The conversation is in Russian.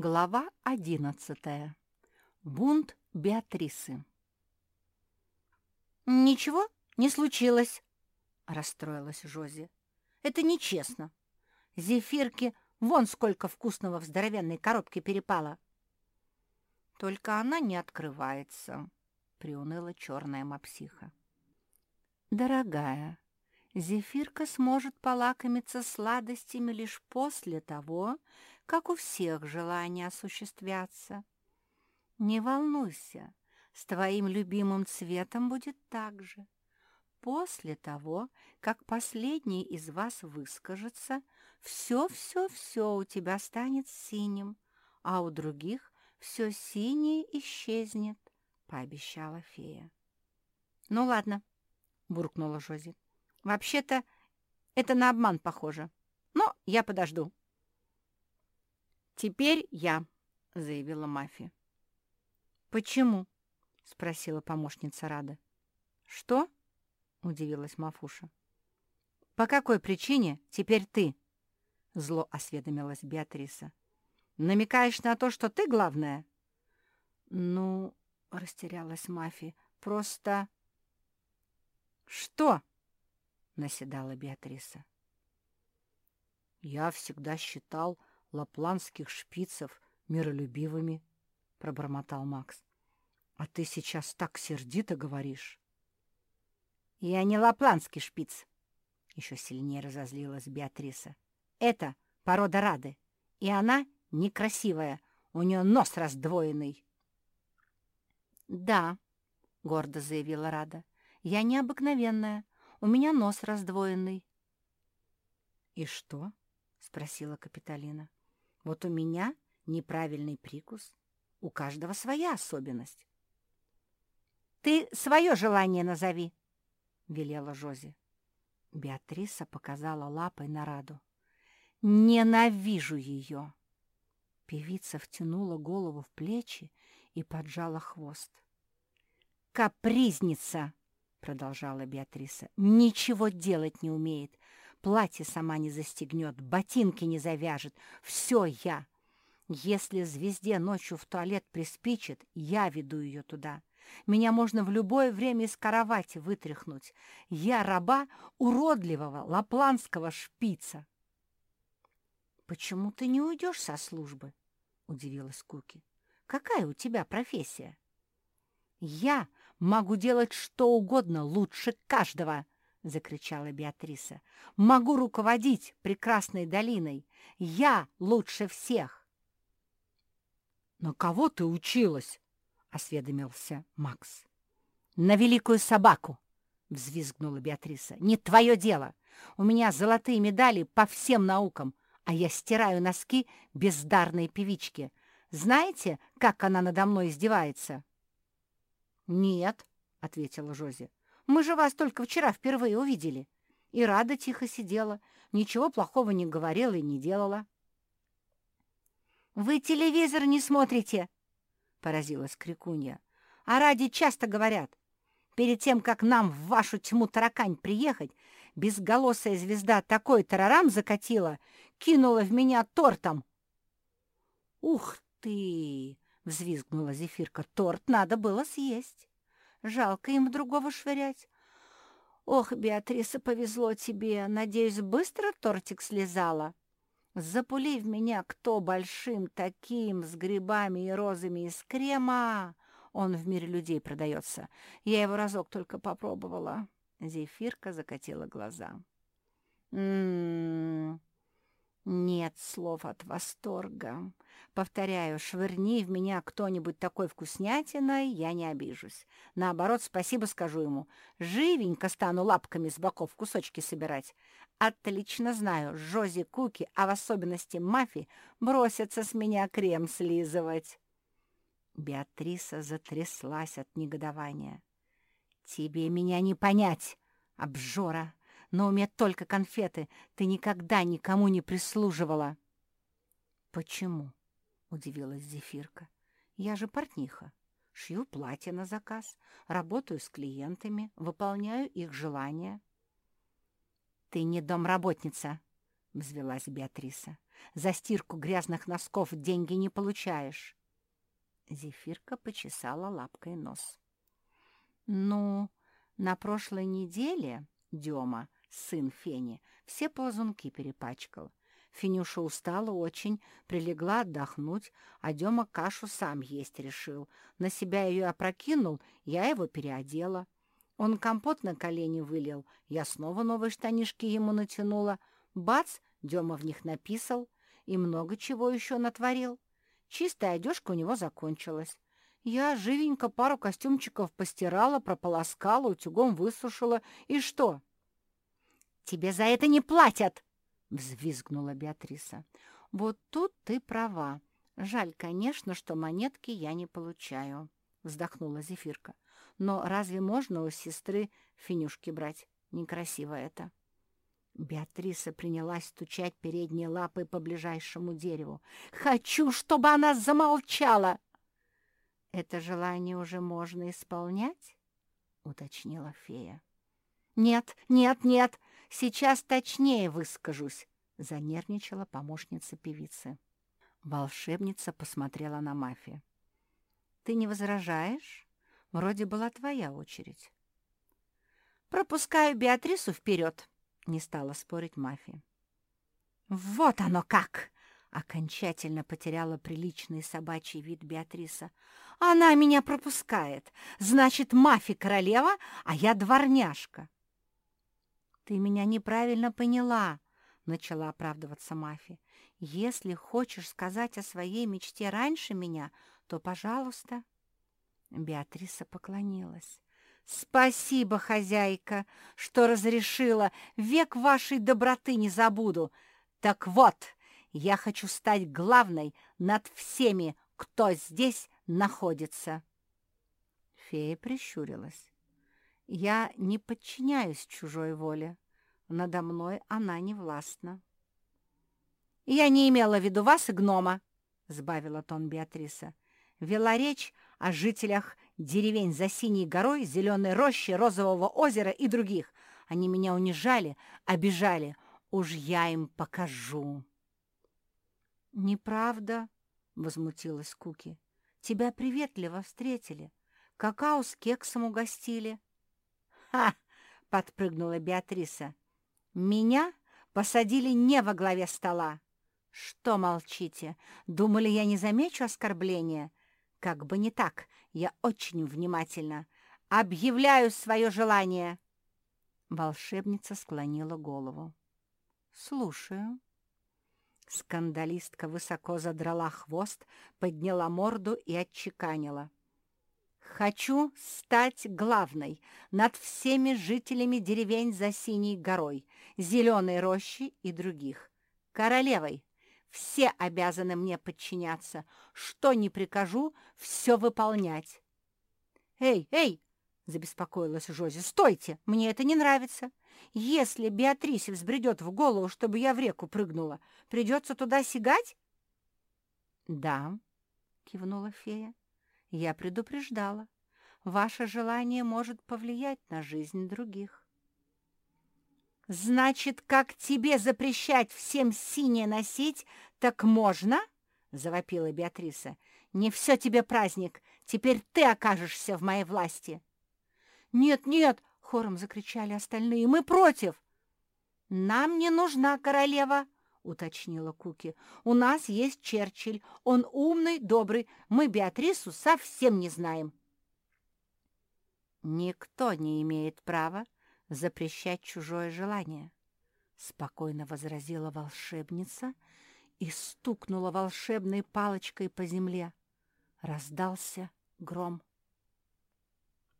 Глава одиннадцатая. Бунт Беатрисы. «Ничего не случилось», — расстроилась Жози. «Это нечестно. Зефирки вон сколько вкусного в здоровенной коробке перепало». «Только она не открывается», — приуныла черная мапсиха. «Дорогая, Зефирка сможет полакомиться сладостями лишь после того, как у всех желания осуществятся. Не волнуйся, с твоим любимым цветом будет так же. После того, как последний из вас выскажется, все-все-все у тебя станет синим, а у других все синее исчезнет, — пообещала фея. — Ну ладно, — буркнула Жози. — Вообще-то это на обман похоже, но я подожду. «Теперь я», — заявила Мафи. «Почему?» — спросила помощница Рада. «Что?» — удивилась Мафуша. «По какой причине теперь ты?» — зло осведомилась Беатриса. «Намекаешь на то, что ты главная?» «Ну...» — растерялась Мафи. «Просто...» «Что?» — наседала Беатриса. «Я всегда считал, лапландских шпицев миролюбивыми, — пробормотал Макс. — А ты сейчас так сердито говоришь. — Я не лапландский шпиц, — еще сильнее разозлилась Беатриса. — Это порода Рады, и она некрасивая, у нее нос раздвоенный. — Да, — гордо заявила Рада, — я необыкновенная, у меня нос раздвоенный. — И что? — спросила Капитолина. Вот у меня неправильный прикус. У каждого своя особенность. «Ты свое желание назови», — велела Жози. Беатриса показала лапой на Раду. «Ненавижу ее!» Певица втянула голову в плечи и поджала хвост. «Капризница!» — продолжала Беатриса. «Ничего делать не умеет. Платье сама не застегнет, ботинки не завяжет. Все я. Если звезде ночью в туалет приспичит, я веду ее туда. Меня можно в любое время из кровати вытряхнуть. Я раба уродливого лапландского шпица. «Почему ты не уйдешь со службы?» — удивилась Куки. «Какая у тебя профессия?» «Я могу делать что угодно лучше каждого!» — закричала Беатриса. «Могу руководить прекрасной долиной! Я лучше всех!» «На кого ты училась?» — осведомился Макс. «На великую собаку!» — взвизгнула Беатриса. «Не твое дело! У меня золотые медали по всем наукам, а я стираю носки бездарной певички. Знаете, как она надо мной издевается?» «Нет», — ответила Жози. Мы же вас только вчера впервые увидели. И Рада тихо сидела, ничего плохого не говорила и не делала. «Вы телевизор не смотрите!» — поразилась Крикунья. «А Ради часто говорят, перед тем, как нам в вашу тьму таракань приехать, безголосая звезда такой тарарам закатила, кинула в меня тортом». «Ух ты!» — взвизгнула Зефирка. «Торт надо было съесть». Жалко им другого швырять. Ох, Беатриса, повезло тебе. Надеюсь, быстро тортик слезала. Запули в меня кто большим таким, с грибами и розами из крема. Он в мире людей продается. Я его разок только попробовала. Зефирка закатила глаза. «М-м-м, нет слов от восторга. Повторяю, швырни в меня кто-нибудь такой вкуснятиной, я не обижусь. Наоборот, спасибо скажу ему. Живенько стану лапками с боков кусочки собирать. Отлично знаю, Жози Куки, а в особенности Мафи, бросятся с меня крем слизывать. Беатриса затряслась от негодования. «Тебе меня не понять, обжора!» Но уметь только конфеты. Ты никогда никому не прислуживала». «Почему?» — удивилась Зефирка. «Я же портниха. Шью платье на заказ, работаю с клиентами, выполняю их желания». «Ты не домработница», — взвелась Беатриса. «За стирку грязных носков деньги не получаешь». Зефирка почесала лапкой нос. «Ну, на прошлой неделе Дема, сын Фени, все ползунки перепачкал. Финюша устала очень, прилегла отдохнуть, а Дема кашу сам есть решил. На себя ее опрокинул, я его переодела. Он компот на колени вылил, я снова новые штанишки ему натянула. Бац, Дема в них написал и много чего еще натворил. Чистая одежка у него закончилась. Я живенько пару костюмчиков постирала, прополоскала, утюгом высушила. И что? «Тебе за это не платят!» — взвизгнула Беатриса. «Вот тут ты права. Жаль, конечно, что монетки я не получаю», — вздохнула Зефирка. «Но разве можно у сестры финюшки брать? Некрасиво это». Беатриса принялась стучать передней лапой по ближайшему дереву. «Хочу, чтобы она замолчала!» «Это желание уже можно исполнять?» — уточнила фея. «Нет, нет, нет, сейчас точнее выскажусь», — занервничала помощница певицы. Волшебница посмотрела на Мафи. «Ты не возражаешь? Вроде была твоя очередь». «Пропускаю Беатрису вперед», — не стала спорить Мафи. «Вот оно как!» — окончательно потеряла приличный собачий вид Беатриса. «Она меня пропускает. Значит, Мафи королева, а я дворняжка». «Ты меня неправильно поняла», — начала оправдываться Мафи. «Если хочешь сказать о своей мечте раньше меня, то, пожалуйста». Беатриса поклонилась. «Спасибо, хозяйка, что разрешила. Век вашей доброты не забуду. Так вот, я хочу стать главной над всеми, кто здесь находится». Фея прищурилась. Я не подчиняюсь чужой воле. Надо мной она не властна. «Я не имела в виду вас и гнома», — сбавила тон Беатриса. «Вела речь о жителях деревень за Синей горой, Зеленой рощи, Розового озера и других. Они меня унижали, обижали. Уж я им покажу». «Неправда», — возмутилась Куки. «Тебя приветливо встретили. Какао с кексом угостили». «Ха!» — подпрыгнула Беатриса. «Меня посадили не во главе стола». «Что молчите? Думали, я не замечу оскорбления? Как бы не так, я очень внимательна. Объявляю свое желание!» Волшебница склонила голову. «Слушаю». Скандалистка высоко задрала хвост, подняла морду и отчеканила. Хочу стать главной над всеми жителями деревень за Синей горой, Зеленой рощи и других. Королевой. Все обязаны мне подчиняться. Что не прикажу, все выполнять. «Эй, эй!» — забеспокоилась Жози. «Стойте! Мне это не нравится. Если Беатрисе взбредет в голову, чтобы я в реку прыгнула, придется туда сигать?» «Да», — кивнула фея. Я предупреждала. Ваше желание может повлиять на жизнь других. «Значит, как тебе запрещать всем синее носить, так можно?» — завопила Беатриса. «Не все тебе праздник. Теперь ты окажешься в моей власти». «Нет, нет!» — хором закричали остальные. «Мы против!» «Нам не нужна королева!» — уточнила Куки. «У нас есть Черчилль. Он умный, добрый. Мы Беатрису совсем не знаем». «Никто не имеет права запрещать чужое желание», — спокойно возразила волшебница и стукнула волшебной палочкой по земле. Раздался гром.